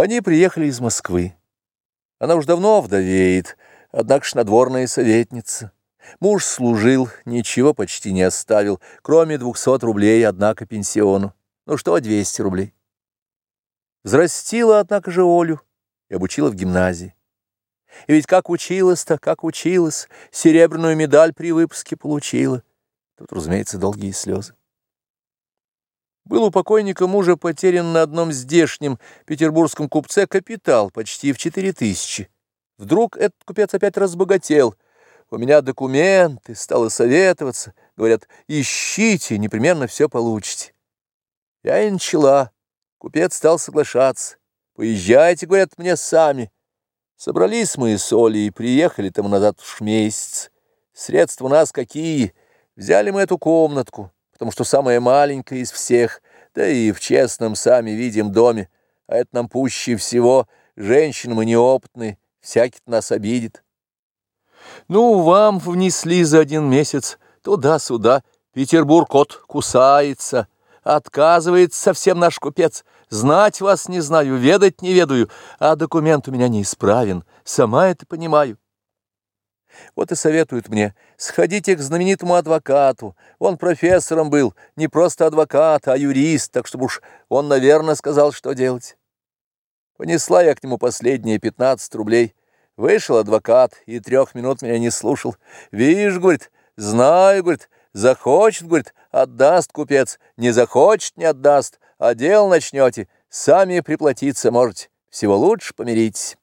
Они приехали из Москвы. Она уж давно вдовеет, однако ж надворная советница. Муж служил, ничего почти не оставил, кроме двухсот рублей, однако, пенсиону. Ну что, двести рублей. Взрастила, однако же, Олю и обучила в гимназии. И ведь как училась-то, как училась, серебряную медаль при выпуске получила. Тут, разумеется, долгие слезы. Был у покойника мужа потерян на одном здешнем петербургском купце капитал почти в четыре тысячи. Вдруг этот купец опять разбогател. У меня документы, стало советоваться. Говорят, ищите, непременно все получите. Я и начала. Купец стал соглашаться. Поезжайте, говорят, мне сами. Собрались мы с Олей и приехали тому назад уж месяц. Средства у нас какие? Взяли мы эту комнатку потому что самая маленькая из всех, да и в честном сами видим доме, а это нам пуще всего, женщины мы неопытные, всякий нас обидит. Ну, вам внесли за один месяц туда-сюда, Петербург кот кусается, отказывается совсем наш купец, знать вас не знаю, ведать не ведаю, а документ у меня неисправен, сама это понимаю. Вот и советуют мне, сходите к знаменитому адвокату. Он профессором был, не просто адвокат, а юрист, так чтобы уж он, наверное, сказал, что делать. Понесла я к нему последние 15 рублей. Вышел адвокат и трех минут меня не слушал. Видишь, говорит, знаю, говорит, захочет, говорит, отдаст купец, не захочет, не отдаст, а дел начнете, сами приплатиться можете. Всего лучше помиритесь.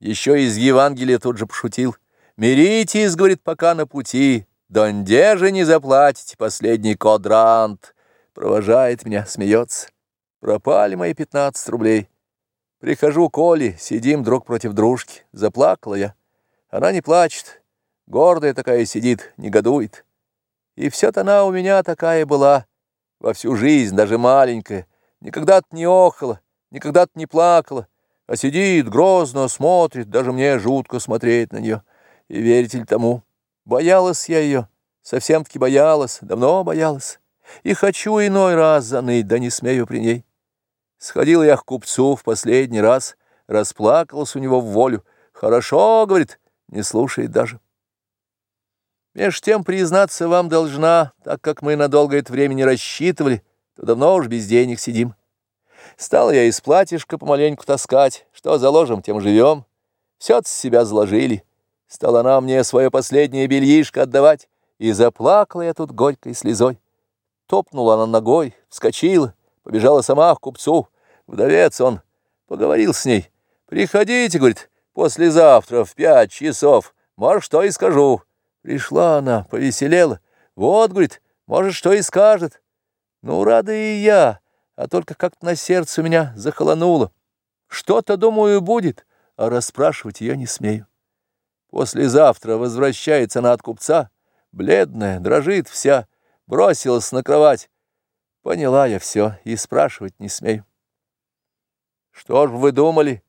Еще из Евангелия тут же пошутил. «Миритесь, — говорит, — пока на пути, донде же не заплатите последний квадрант». Провожает меня, смеется. Пропали мои пятнадцать рублей. Прихожу к Оле, сидим друг против дружки. Заплакала я. Она не плачет. Гордая такая сидит, негодует. И все-то она у меня такая была. Во всю жизнь, даже маленькая. Никогда-то не охала, никогда-то не плакала а сидит грозно, смотрит, даже мне жутко смотреть на нее. И верите ли тому? Боялась я ее, совсем-таки боялась, давно боялась. И хочу иной раз заныть, да не смею при ней. Сходил я к купцу в последний раз, расплакалась у него в волю. Хорошо, говорит, не слушает даже. Меж тем, признаться вам должна, так как мы на долгое время не рассчитывали, то давно уж без денег сидим. Стал я из платьишка помаленьку таскать. Что заложим, тем живем. Все с себя заложили. Стала она мне свое последнее бельишко отдавать. И заплакала я тут горькой слезой. Топнула она ногой, вскочила, побежала сама к купцу. Вдовец он, поговорил с ней. «Приходите, — говорит, — послезавтра в пять часов. Может, что и скажу». Пришла она, повеселела. «Вот, — говорит, — может, что и скажет». Ну, рада и я а только как-то на сердце у меня захолонуло. Что-то, думаю, будет, а расспрашивать ее не смею. Послезавтра возвращается она от купца, бледная, дрожит вся, бросилась на кровать. Поняла я все и спрашивать не смею. Что ж вы думали?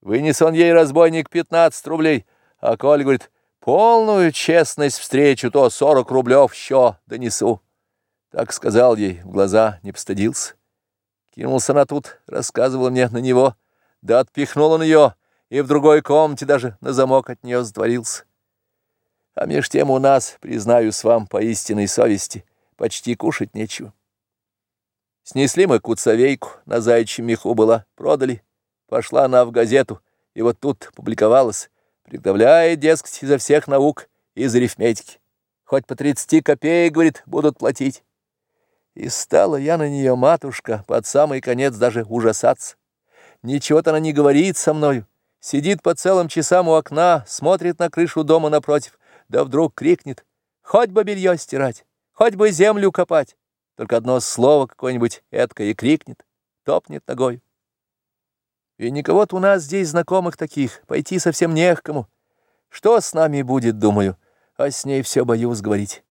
Вынес он ей, разбойник, пятнадцать рублей, а Коля говорит, полную честность встречу, то сорок рублев еще донесу. Так сказал ей, в глаза не постыдился. Кинулся она тут, рассказывала мне на него, да отпихнул он ее, и в другой комнате даже на замок от нее затворился. А меж тем у нас, признаюсь вам по истинной совести, почти кушать нечего. Снесли мы куцовейку, на заячьем меху была, продали. Пошла она в газету, и вот тут публиковалась. Приготовляет, дескать, изо всех наук, из арифметики. Хоть по тридцати копеек, говорит, будут платить. И стала я на нее, матушка, под самый конец даже ужасаться. Ничего-то она не говорит со мною, сидит по целым часам у окна, смотрит на крышу дома напротив, да вдруг крикнет, хоть бы белье стирать, хоть бы землю копать. Только одно слово какое-нибудь эткое и крикнет, топнет ногой. И никого-то у нас здесь знакомых таких, пойти совсем не к кому. Что с нами будет, думаю, а с ней все боюсь говорить.